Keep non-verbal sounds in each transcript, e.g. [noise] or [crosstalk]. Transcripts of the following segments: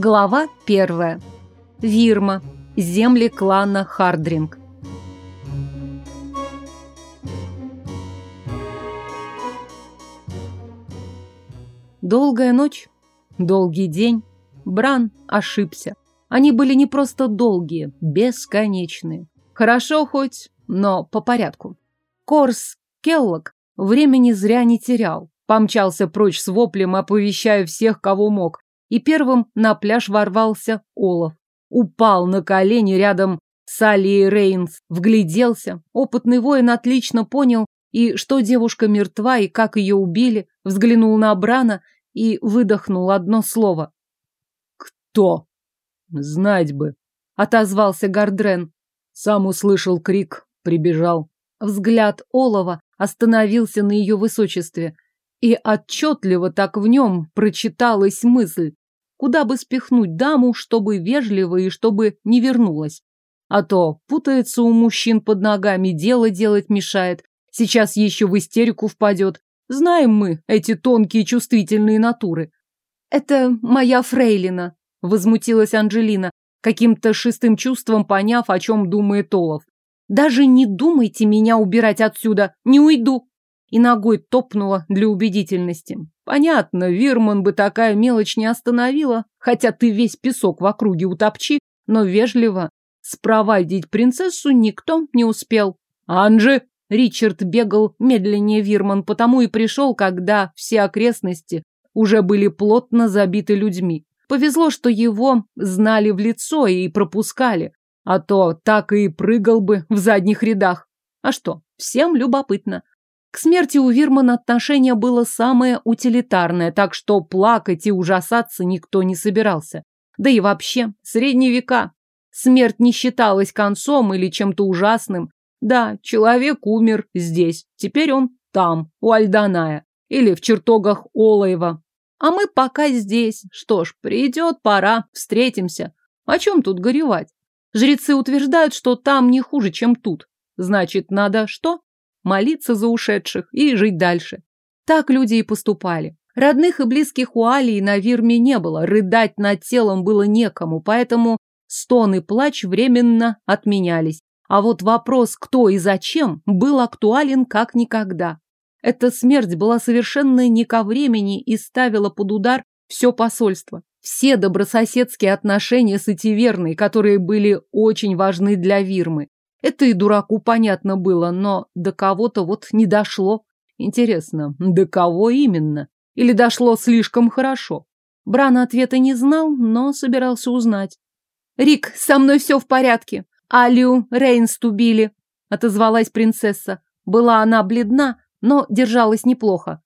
Глава первая. Вирма. Земли клана Хардринг. Долгая ночь, долгий день. Бран ошибся. Они были не просто долгие, бесконечные. Хорошо хоть, но по порядку. Корс Келлок времени зря не терял. Помчался прочь с воплем, оповещая всех, кого мог и первым на пляж ворвался Олаф. Упал на колени рядом с Алией Рейнс, вгляделся. Опытный воин отлично понял, и что девушка мертва, и как ее убили, взглянул на Брана и выдохнул одно слово. «Кто?» «Знать бы», — отозвался Гардрен. Сам услышал крик, прибежал. Взгляд Олова остановился на ее высочестве, и отчетливо так в нем прочиталась мысль куда бы спихнуть даму, чтобы вежливо и чтобы не вернулась. А то путается у мужчин под ногами, дело делать мешает. Сейчас еще в истерику впадет. Знаем мы эти тонкие чувствительные натуры. Это моя фрейлина, возмутилась Анжелина, каким-то шестым чувством поняв, о чем думает Олаф. Даже не думайте меня убирать отсюда, не уйду и ногой топнула для убедительности. Понятно, Вирман бы такая мелочь не остановила, хотя ты весь песок в округе утопчи, но вежливо спровадить принцессу никто не успел. «Анжи!» Ричард бегал медленнее Вирман, потому и пришел, когда все окрестности уже были плотно забиты людьми. Повезло, что его знали в лицо и пропускали, а то так и прыгал бы в задних рядах. А что, всем любопытно. К смерти у Вирмана отношение было самое утилитарное, так что плакать и ужасаться никто не собирался. Да и вообще, средние века. Смерть не считалась концом или чем-то ужасным. Да, человек умер здесь, теперь он там, у Альданая, или в чертогах Олаева. А мы пока здесь. Что ж, придет пора, встретимся. О чем тут горевать? Жрецы утверждают, что там не хуже, чем тут. Значит, надо что? Молиться за ушедших и жить дальше. Так люди и поступали. Родных и близких у Алии на Вирме не было, рыдать над телом было некому, поэтому стон и плач временно отменялись. А вот вопрос «кто и зачем» был актуален как никогда. Эта смерть была совершенно не ко времени и ставила под удар все посольство. Все добрососедские отношения с Этиверной, которые были очень важны для Вирмы. Это и дураку понятно было, но до кого-то вот не дошло. Интересно, до кого именно? Или дошло слишком хорошо? Бран ответа не знал, но собирался узнать. «Рик, со мной все в порядке. Алию Рейнст убили», — отозвалась принцесса. Была она бледна, но держалась неплохо.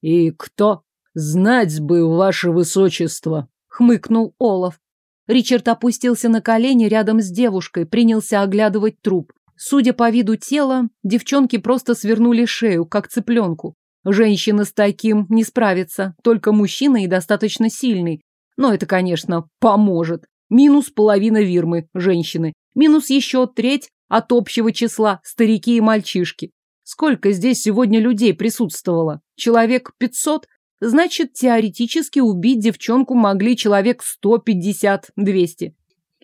«И кто? Знать бы, ваше высочество», — хмыкнул Олаф. Ричард опустился на колени рядом с девушкой, принялся оглядывать труп. Судя по виду тела, девчонки просто свернули шею, как цыпленку. Женщина с таким не справится, только мужчина и достаточно сильный. Но это, конечно, поможет. Минус половина Вирмы, женщины. Минус еще треть от общего числа, старики и мальчишки. Сколько здесь сегодня людей присутствовало? Человек пятьсот? Значит, теоретически убить девчонку могли человек 150-200.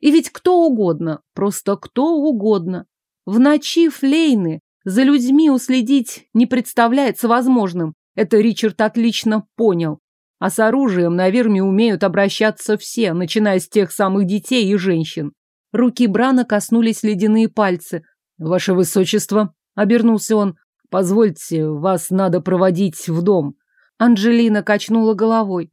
И ведь кто угодно, просто кто угодно. В ночи Флейны за людьми уследить не представляется возможным. Это Ричард отлично понял. А с оружием на Верме умеют обращаться все, начиная с тех самых детей и женщин. Руки Брана коснулись ледяные пальцы. «Ваше высочество», — обернулся он, — «позвольте, вас надо проводить в дом». Анжелина качнула головой.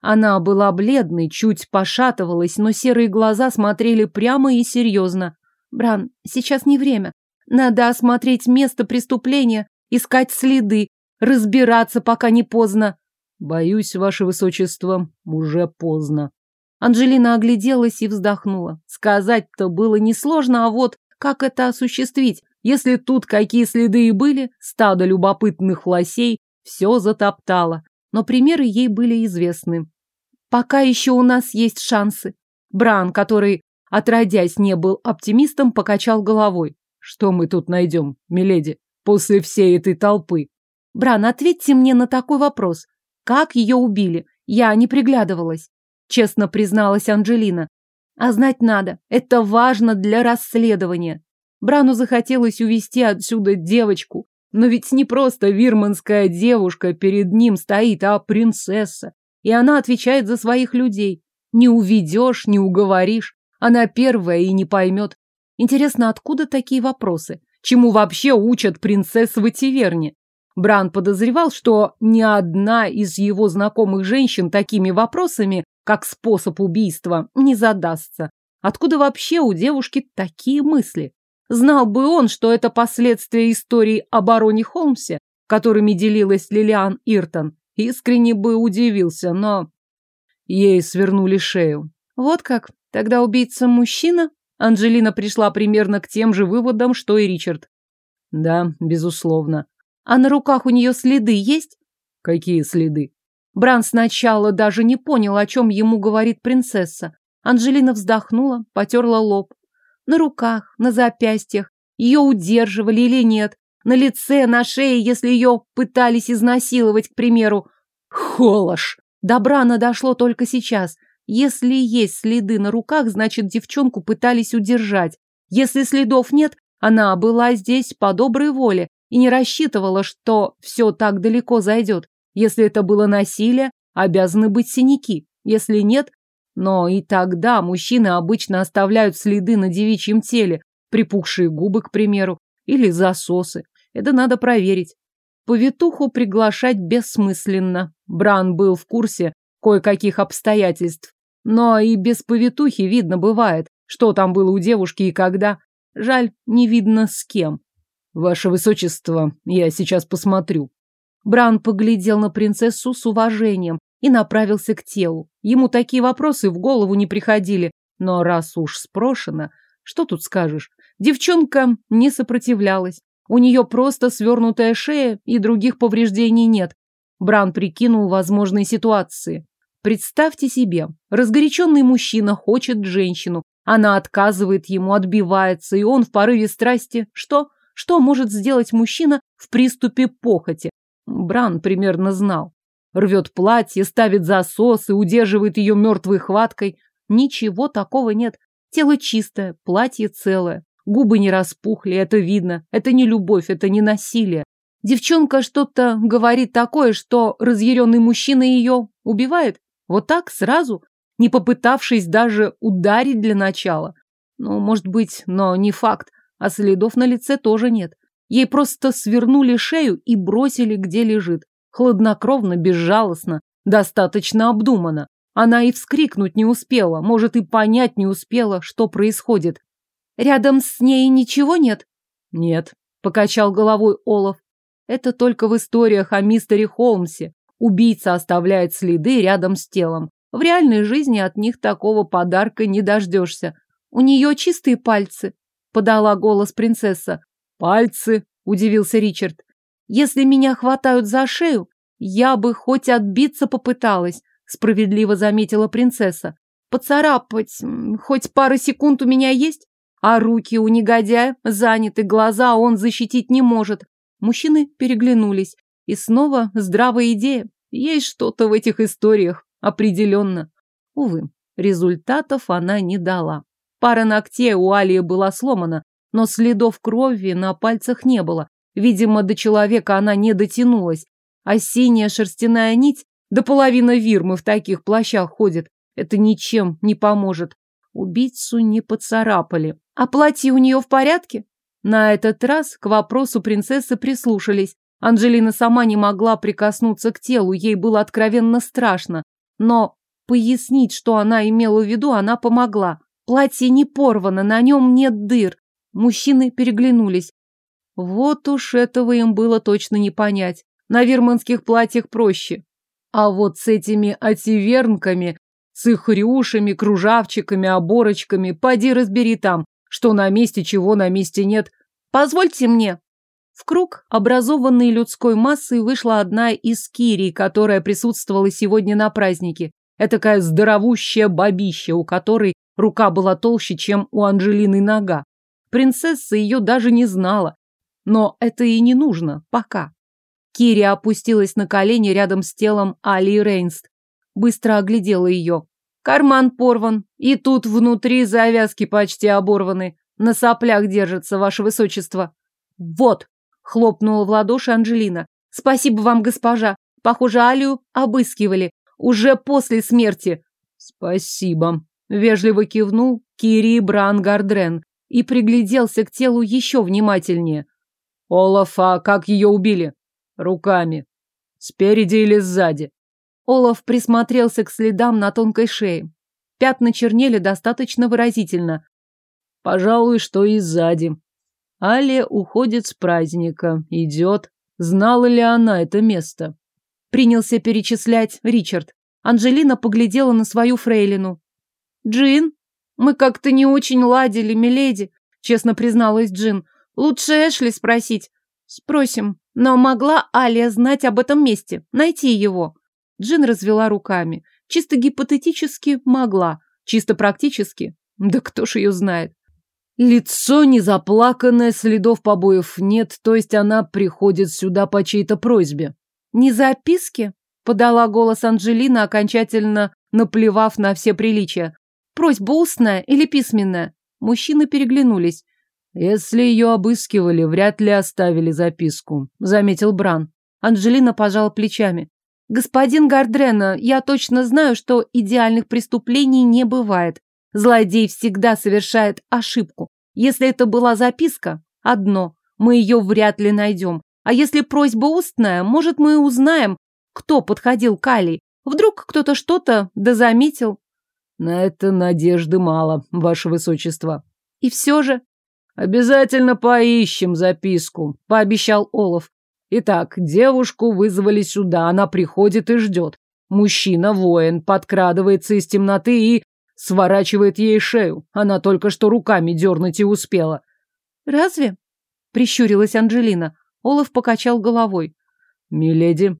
Она была бледной, чуть пошатывалась, но серые глаза смотрели прямо и серьезно. «Бран, сейчас не время. Надо осмотреть место преступления, искать следы, разбираться, пока не поздно». «Боюсь, ваше высочество, уже поздно». Анжелина огляделась и вздохнула. Сказать-то было несложно, а вот как это осуществить? Если тут какие следы и были, стадо любопытных лосей, все затоптала, но примеры ей были известны. Пока еще у нас есть шансы. Бран, который, отродясь, не был оптимистом, покачал головой. Что мы тут найдем, миледи, после всей этой толпы? Бран, ответьте мне на такой вопрос. Как ее убили? Я не приглядывалась. честно призналась Анжелина. А знать надо, это важно для расследования. Брану захотелось увести отсюда девочку, но ведь не просто вирманская девушка перед ним стоит, а принцесса. И она отвечает за своих людей. Не уведешь, не уговоришь. Она первая и не поймет. Интересно, откуда такие вопросы? Чему вообще учат принцесс в Этиверне? Бран подозревал, что ни одна из его знакомых женщин такими вопросами, как способ убийства, не задастся. Откуда вообще у девушки такие мысли? Знал бы он, что это последствия истории о бароне Холмсе, которыми делилась Лилиан Иртон, искренне бы удивился, но... Ей свернули шею. Вот как? Тогда убийца мужчина? Анжелина пришла примерно к тем же выводам, что и Ричард. Да, безусловно. А на руках у нее следы есть? Какие следы? Бран сначала даже не понял, о чем ему говорит принцесса. Анжелина вздохнула, потерла лоб. На руках, на запястьях. Ее удерживали или нет. На лице, на шее, если ее пытались изнасиловать, к примеру. Холош! До Брана дошло только сейчас. Если есть следы на руках, значит, девчонку пытались удержать. Если следов нет, она была здесь по доброй воле и не рассчитывала, что все так далеко зайдет. Если это было насилие, обязаны быть синяки. Если нет, но и тогда мужчины обычно оставляют следы на девичьем теле, припухшие губы, к примеру, или засосы. Это надо проверить. Повитуху приглашать бессмысленно. Бран был в курсе кое-каких обстоятельств. Но и без повитухи видно бывает, что там было у девушки и когда. Жаль, не видно с кем. Ваше Высочество, я сейчас посмотрю. Бран поглядел на принцессу с уважением и направился к телу. Ему такие вопросы в голову не приходили, но раз уж спрошено, что тут скажешь? Девчонка не сопротивлялась. У нее просто свернутая шея и других повреждений нет. Бран прикинул возможные ситуации. Представьте себе, разгоряченный мужчина хочет женщину, она отказывает ему, отбивается, и он в порыве страсти. Что? Что может сделать мужчина в приступе похоти? Бран примерно знал. Рвет платье, ставит засос и удерживает ее мертвой хваткой. Ничего такого нет. Тело чистое, платье целое. Губы не распухли, это видно. Это не любовь, это не насилие. Девчонка что-то говорит такое, что разъяренный мужчина ее убивает. Вот так, сразу, не попытавшись даже ударить для начала. Ну, может быть, но не факт. А следов на лице тоже нет. Ей просто свернули шею и бросили, где лежит. Хладнокровно, безжалостно, достаточно обдуманно. Она и вскрикнуть не успела, может, и понять не успела, что происходит. Рядом с ней ничего нет? Нет, покачал головой Олаф. Это только в историях о мистере Холмсе. Убийца оставляет следы рядом с телом. В реальной жизни от них такого подарка не дождешься. У нее чистые пальцы, подала голос принцесса. Пальцы, удивился Ричард. Если меня хватают за шею, я бы хоть отбиться попыталась, справедливо заметила принцесса. Поцарапать хоть пару секунд у меня есть, а руки у негодяя заняты, глаза он защитить не может. Мужчины переглянулись. И снова здравая идея. Есть что-то в этих историях, определенно. Увы, результатов она не дала. Пара ногтей у Алии была сломана, но следов крови на пальцах не было. Видимо, до человека она не дотянулась. А синяя шерстяная нить, до половины вирмы в таких плащах ходит. Это ничем не поможет. Убийцу не поцарапали. А платье у нее в порядке? На этот раз к вопросу принцессы прислушались. Анжелина сама не могла прикоснуться к телу, ей было откровенно страшно. Но пояснить, что она имела в виду, она помогла. Платье не порвано, на нем нет дыр. Мужчины переглянулись. Вот уж этого им было точно не понять. На вирманских платьях проще. А вот с этими ативернками, с их рюшами, кружавчиками, оборочками, поди разбери там, что на месте, чего на месте нет. Позвольте мне. В круг, образованный людской массой, вышла одна из кирий, которая присутствовала сегодня на празднике. Этакая здоровущая бабища, у которой рука была толще, чем у Анжелины нога. Принцесса ее даже не знала, но это и не нужно, пока. Кири опустилась на колени рядом с телом Али Рейнст. Быстро оглядела ее. Карман порван, и тут внутри завязки почти оборваны. На соплях держится, ваше высочество. Вот, хлопнула в ладоши Анжелина. Спасибо вам, госпожа. Похоже, Алию обыскивали. Уже после смерти. Спасибо. Вежливо кивнул Кири Бран Гардрен и пригляделся к телу еще внимательнее. Олаф, а как ее убили? Руками. Спереди или сзади? Олаф присмотрелся к следам на тонкой шее. Пятна чернели достаточно выразительно. Пожалуй, что и сзади. Алия уходит с праздника, идет. Знала ли она это место? Принялся перечислять Ричард. Анжелина поглядела на свою фрейлину. «Джин, мы как-то не очень ладили, миледи», честно призналась Джин. «Лучше Эшли спросить». «Спросим. Но могла Алия знать об этом месте, найти его?» Джин развела руками. Чисто гипотетически могла, чисто практически. Да кто ж ее знает. Лицо не заплаканное, следов побоев нет, то есть она приходит сюда по чьей-то просьбе. Не записки? Подала голос Анжелина, окончательно наплевав на все приличия. Просьба устная или письменная? Мужчины переглянулись. Если ее обыскивали, вряд ли оставили записку, заметил Бран. Анжелина пожала плечами. Господин Гардрена, я точно знаю, что идеальных преступлений не бывает. Злодей всегда совершает ошибку. Если это была записка, одно, мы ее вряд ли найдем. А если просьба устная, может, мы узнаем, кто подходил к Али. Вдруг кто-то что-то да заметил. На это надежды мало, ваше высочество. И все же... Обязательно поищем записку, пообещал Олаф. Итак, девушку вызвали сюда, она приходит и ждет. Мужчина, воин, подкрадывается из темноты и сворачивает ей шею. Она только что руками дернуть и успела. «Разве?» — прищурилась Анжелина. Олаф покачал головой. «Миледи».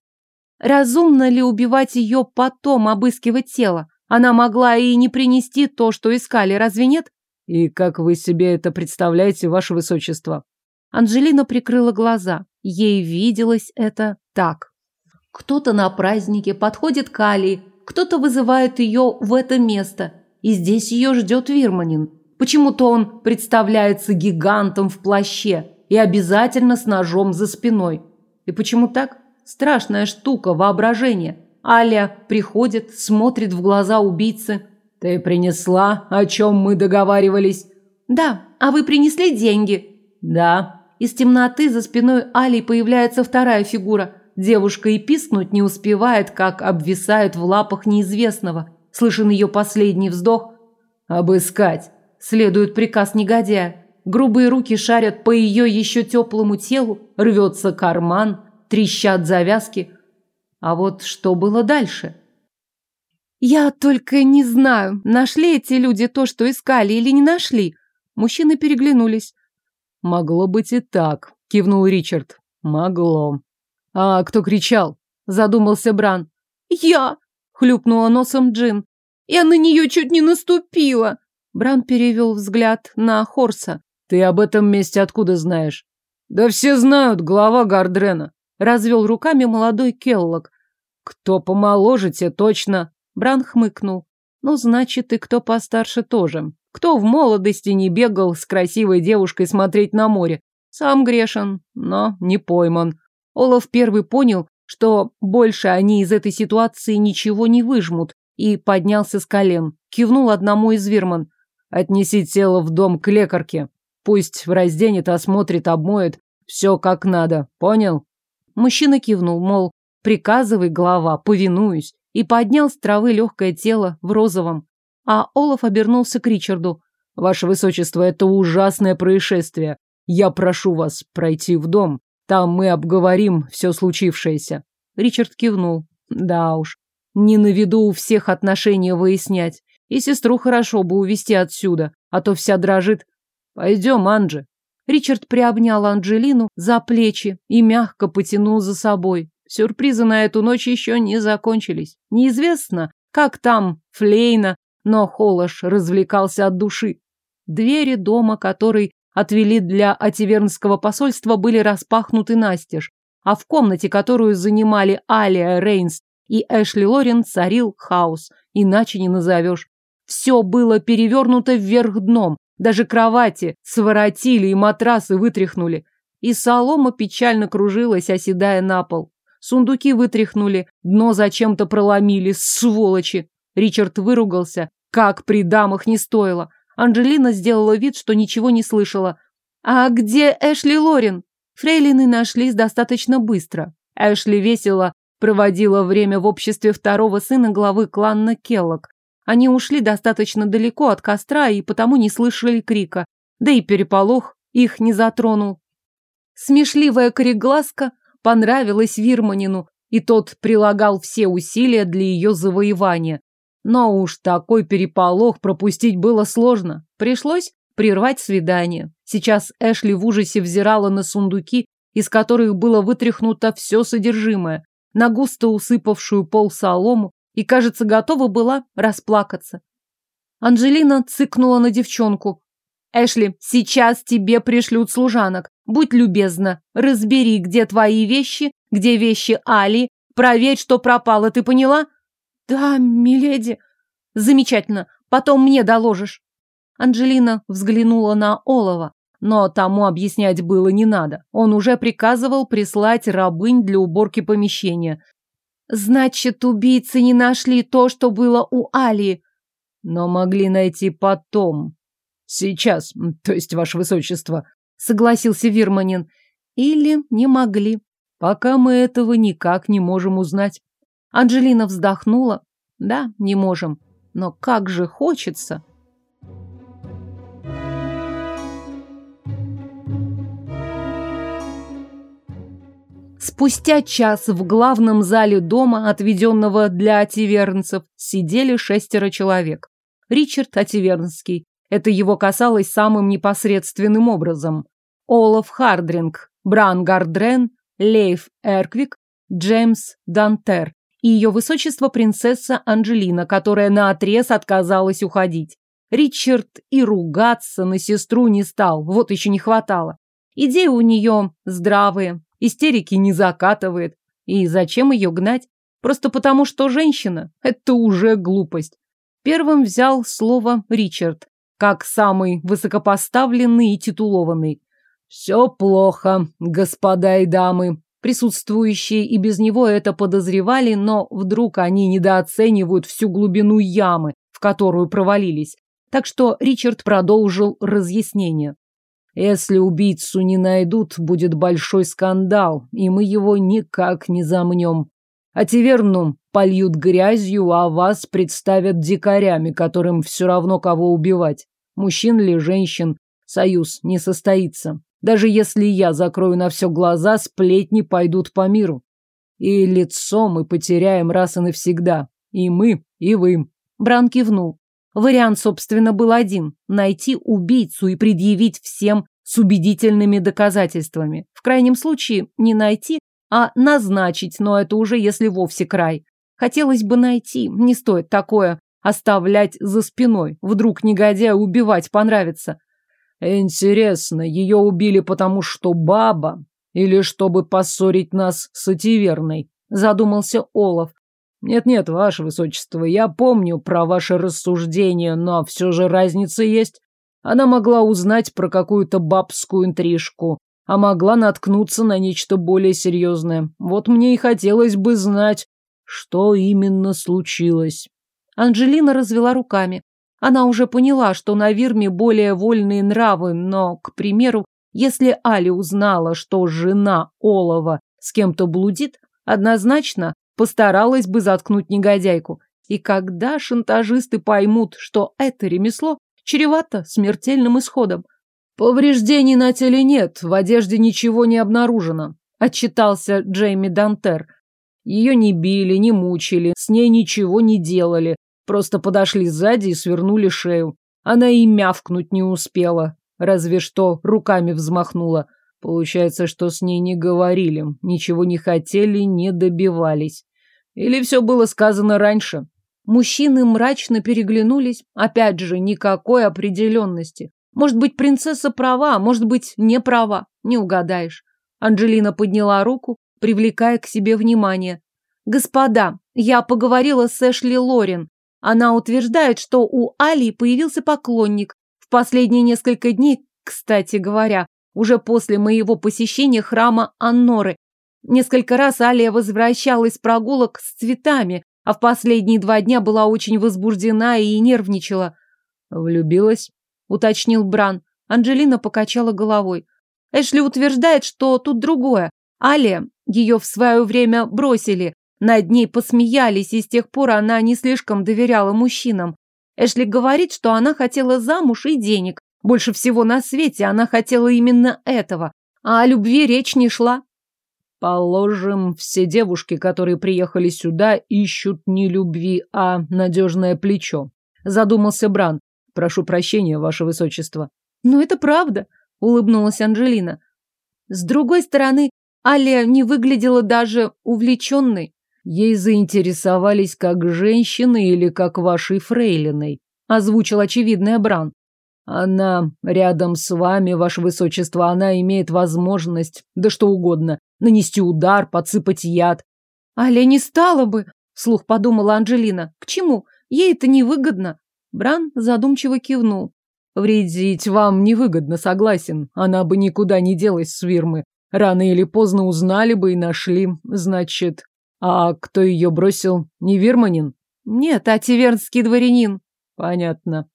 «Разумно ли убивать ее потом, обыскивать тело? Она могла и не принести то, что искали, разве нет?» «И как вы себе это представляете, ваше высочество?» Анжелина прикрыла глаза. Ей виделось это так. Кто-то на празднике подходит к Алии, кто-то вызывает ее в это место, и здесь ее ждет Вирманин. Почему-то он представляется гигантом в плаще и обязательно с ножом за спиной. И почему так? Страшная штука, воображение. Аля приходит, смотрит в глаза убийцы. «Ты принесла, о чем мы договаривались?» «Да, а вы принесли деньги?» «Да, из темноты за спиной Али появляется вторая фигура. Девушка и пискнуть не успевает, как обвисает в лапах неизвестного. Слышен ее последний вздох. «Обыскать!» Следует приказ негодяя. Грубые руки шарят по ее еще теплому телу, рвется карман, трещат завязки. А вот что было дальше? Я только не знаю, нашли эти люди то, что искали, или не нашли. Мужчины переглянулись. Могло быть и так, кивнул Ричард. Могло. А кто кричал? Задумался Бран. Я, хлюпнула носом Джин. Я на нее чуть не наступила. Бран перевел взгляд на Хорса. Ты об этом месте откуда знаешь? Да все знают, глава Гардрена. Развел руками молодой Келлок. Кто помоложе, те точно. Бран хмыкнул. Ну, значит, и кто постарше тоже. Кто в молодости не бегал с красивой девушкой смотреть на море? Сам грешен, но не пойман. Олаф первый понял, что больше они из этой ситуации ничего не выжмут, и поднялся с колен. Кивнул одному из вирман. «Отнеси тело в дом к лекарке. Пусть разденет, осмотрит, обмоет. Все как надо. Понял?» Мужчина кивнул, мол, приказывай, глава, повинуюсь, и поднял с травы легкое тело в розовом а Олаф обернулся к Ричарду. «Ваше высочество, это ужасное происшествие. Я прошу вас пройти в дом. Там мы обговорим все случившееся». Ричард кивнул. «Да уж, не на виду у всех отношения выяснять. И сестру хорошо бы увести отсюда, а то вся дрожит. Пойдем, Анджи». Ричард приобнял Анджелину за плечи и мягко потянул за собой. Сюрпризы на эту ночь еще не закончились. Неизвестно, как там Флейна но Холош развлекался от души. Двери дома, который отвели для Ативернского посольства, были распахнуты настежь, а в комнате, которую занимали Алия Рейнс и Эшли Лорен, царил хаос. иначе не назовешь. Все было перевернуто вверх дном, даже кровати своротили и матрасы вытряхнули. И солома печально кружилась, оседая на пол. Сундуки вытряхнули, дно зачем-то проломили, сволочи. Ричард выругался, как при дамах не стоило. Анжелина сделала вид, что ничего не слышала. «А где Эшли Лорин?» Фрейлины нашлись достаточно быстро. Эшли весело проводила время в обществе второго сына главы клана Келлок. Они ушли достаточно далеко от костра и потому не слышали крика. Да и переполох их не затронул. Смешливая кореглазка понравилась Вирманину, и тот прилагал все усилия для ее завоевания. Но уж такой переполох пропустить было сложно. Пришлось прервать свидание. Сейчас Эшли в ужасе взирала на сундуки, из которых было вытряхнуто все содержимое, на густо усыпавшую пол солому, и, кажется, готова была расплакаться. Анжелина цыкнула на девчонку. «Эшли, сейчас тебе пришлют служанок. Будь любезна, разбери, где твои вещи, где вещи Али, проверь, что пропало, ты поняла?» «Да, миледи». «Замечательно, потом мне доложишь». Анжелина взглянула на Олова, но тому объяснять было не надо. Он уже приказывал прислать рабынь для уборки помещения. «Значит, убийцы не нашли то, что было у Али?» «Но могли найти потом. Сейчас, то есть, ваше высочество», — согласился Вирманин. «Или не могли. Пока мы этого никак не можем узнать». Анжелина вздохнула. Да, не можем. Но как же хочется. Спустя час в главном зале дома, отведенного для ативернцев, сидели шестеро человек. Ричард Ативернский. Это его касалось самым непосредственным образом. Олаф Хардринг, Бран Гардрен, Лейф Эрквик, Джеймс Дантер и ее высочество принцесса Анджелина, которая наотрез отказалась уходить. Ричард и ругаться на сестру не стал, вот еще не хватало. Идеи у нее здравые, истерики не закатывает. И зачем ее гнать? Просто потому, что женщина – это уже глупость. Первым взял слово Ричард, как самый высокопоставленный и титулованный. «Все плохо, господа и дамы. Присутствующие и без него это подозревали, но вдруг они недооценивают всю глубину ямы, в которую провалились. Так что Ричард продолжил разъяснение. Если убийцу не найдут, будет большой скандал, и мы его никак не замнем. А Тиверну польют грязью, а вас представят дикарями, которым все равно кого убивать. Мужчин ли, женщин, союз не состоится. Даже если я закрою на все глаза, сплетни пойдут по миру. И лицо мы потеряем раз и навсегда. И мы, и вы. Бран кивнул. Вариант, собственно, был один – найти убийцу и предъявить всем с убедительными доказательствами. В крайнем случае не найти, а назначить, но это уже если вовсе край. Хотелось бы найти, не стоит такое оставлять за спиной. Вдруг негодяя убивать понравится. Интересно, ее убили потому, что баба, или чтобы поссорить нас с Ативерной? Задумался Олаф. Нет-нет, ваше высочество, я помню про ваши рассуждения, но все же разница есть. Она могла узнать про какую-то бабскую интрижку, а могла наткнуться на нечто более серьезное. Вот мне и хотелось бы знать, что именно случилось. Анжелина развела руками. Она уже поняла, что на Вирме более вольные нравы, но, к примеру, если Али узнала, что жена Олова с кем-то блудит, однозначно постаралась бы заткнуть негодяйку. И когда шантажисты поймут, что это ремесло, чревато смертельным исходом. Повреждений на теле нет, в одежде ничего не обнаружено, отчитался Джейми Дантер. Ее не били, не мучили, с ней ничего не делали, Просто подошли сзади и свернули шею. Она и мявкнуть не успела, разве что руками взмахнула. Получается, что с ней не говорили, ничего не хотели, не добивались. Или все было сказано раньше? Мужчины мрачно переглянулись. Опять же, никакой определенности. Может быть, принцесса права, может быть, не права. Не угадаешь. Анжелина подняла руку, привлекая к себе внимание. «Господа, я поговорила с Эшли Лорен. Она утверждает, что у Али появился поклонник. В последние несколько дней, кстати говоря, уже после моего посещения храма Анноры. Несколько раз Алия возвращалась с прогулок с цветами, а в последние два дня была очень возбуждена и нервничала. «Влюбилась?» — уточнил Бран. Анджелина покачала головой. Эшли утверждает, что тут другое. Алия, ее в свое время бросили, над ней посмеялись, и с тех пор она не слишком доверяла мужчинам. Эшли говорит, что она хотела замуж и денег. Больше всего на свете она хотела именно этого. А о любви речь не шла. Положим, все девушки, которые приехали сюда, ищут не любви, а надежное плечо. Задумался Бран. Прошу прощения, ваше высочество. Но это правда, улыбнулась Анжелина. С другой стороны, Алия не выглядела даже увлеченной. Ей заинтересовались как женщины или как вашей фрейлиной, озвучил очевидный Бран. Она рядом с вами, ваше высочество, она имеет возможность, да что угодно, нанести удар, подсыпать яд. Аля не стала бы, вслух подумала Анжелина. К чему? Ей это невыгодно. Бран задумчиво кивнул. Вредить вам невыгодно, согласен. Она бы никуда не делась с Вирмы. Рано или поздно узнали бы и нашли. Значит, а кто ее бросил? Не Вирманин? Нет, а тивернский дворянин. Понятно.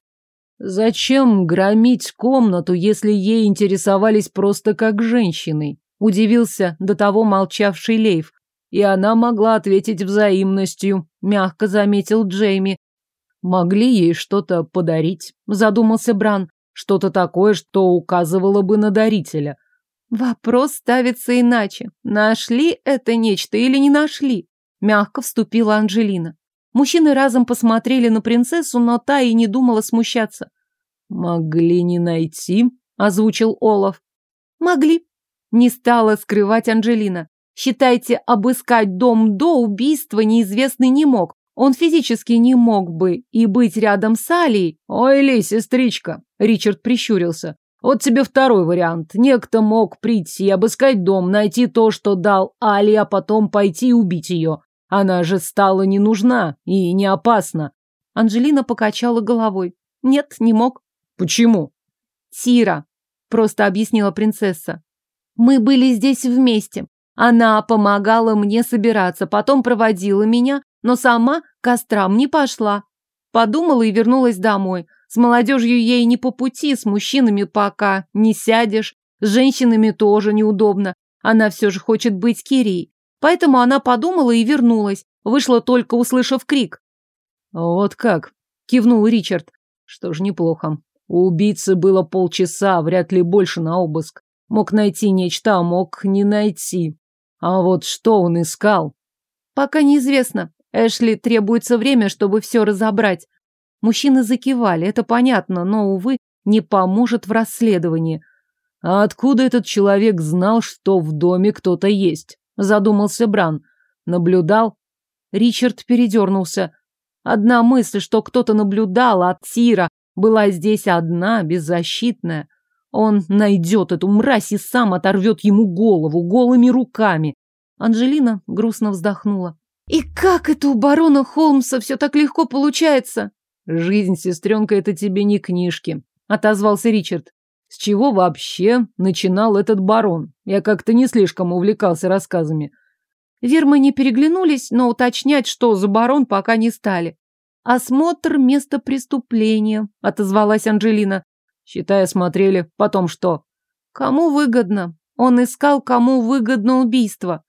Зачем громить комнату, если ей интересовались просто как женщиной? Удивился до того молчавший Лейв. И она могла ответить взаимностью, мягко заметил Джейми, Могли ей что-то подарить, задумался Бран. Что-то такое, что указывало бы на дарителя. Вопрос ставится иначе. Нашли это нечто или не нашли? Мягко вступила Анжелина. Мужчины разом посмотрели на принцессу, но та и не думала смущаться. «Могли не найти», — озвучил Олаф. «Могли», — не стала скрывать Анжелина. «Считайте, обыскать дом до убийства неизвестный не мог. Он физически не мог бы и быть рядом с Алией. Ой, Ли, сестричка, Ричард прищурился. Вот тебе второй вариант. Некто мог прийти, обыскать дом, найти то, что дал Али, а потом пойти и убить ее. Она же стала не нужна и не опасна. Анжелина покачала головой. Нет, не мог. Почему? Тира, просто объяснила принцесса. Мы были здесь вместе. Она помогала мне собираться, потом проводила меня, но сама к кострам не пошла. Подумала и вернулась домой. С молодежью ей не по пути, с мужчинами пока не сядешь, с женщинами тоже неудобно. Она все же хочет быть Кирией. Поэтому она подумала и вернулась. Вышла только, услышав крик. «Вот как?» – кивнул Ричард. «Что ж, неплохо. У убийцы было полчаса, вряд ли больше на обыск. Мог найти нечто, а мог не найти. А вот что он искал?» «Пока неизвестно. Эшли требуется время, чтобы все разобрать. Мужчины закивали, это понятно, но, увы, не поможет в расследовании. А откуда этот человек знал, что в доме кто-то есть? Задумался Бран. Наблюдал? Ричард передернулся. Одна мысль, что кто-то наблюдал от Тира, была здесь одна, беззащитная. Он найдет эту мразь и сам оторвет ему голову голыми руками. Анжелина грустно вздохнула. И как это у барона Холмса все так легко получается? Жизнь, сестренка, это тебе не книжки, отозвался Ричард. С чего вообще начинал этот барон? Я как-то не слишком увлекался рассказами. Вермы не переглянулись, но уточнять, что за барон, пока не стали. «Осмотр места преступления», — отозвалась Анжелина. «Считай, осмотрели. Потом что?» «Кому выгодно? Он искал, кому выгодно убийство.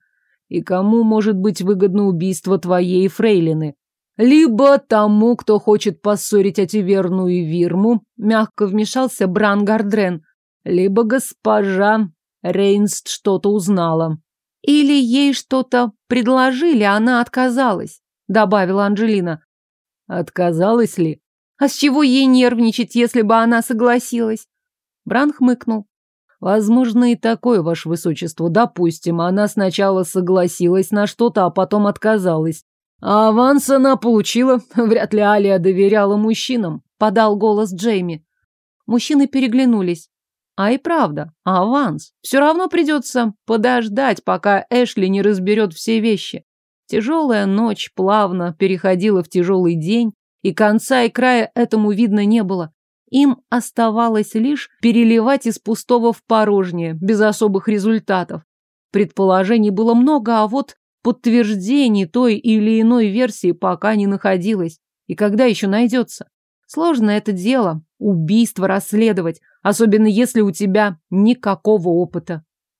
И кому может быть выгодно убийство твоей фрейлины? Либо тому, кто хочет поссорить Ативерну и Вирму, мягко вмешался Бран Гардрен, либо госпожа Рейнст что-то узнала. Или ей что-то предложили, а она отказалась, добавила Анжелина. Отказалась ли? А с чего ей нервничать, если бы она согласилась? Бран хмыкнул. Возможно и такое, ваше высочество. Допустим, она сначала согласилась на что-то, а потом отказалась. А аванс она получила. [laughs] Вряд ли Алия доверяла мужчинам, подал голос Джейми. Мужчины переглянулись. А и правда, аванс. Все равно придется подождать, пока Эшли не разберет все вещи. Тяжелая ночь плавно переходила в тяжелый день, и конца и края этому видно не было. Им оставалось лишь переливать из пустого в порожнее, без особых результатов. Предположений было много, а вот подтверждений той или иной версии пока не находилось. И когда еще найдется? Сложно это дело, убийство расследовать, особенно если у тебя никакого опыта.